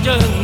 Virgin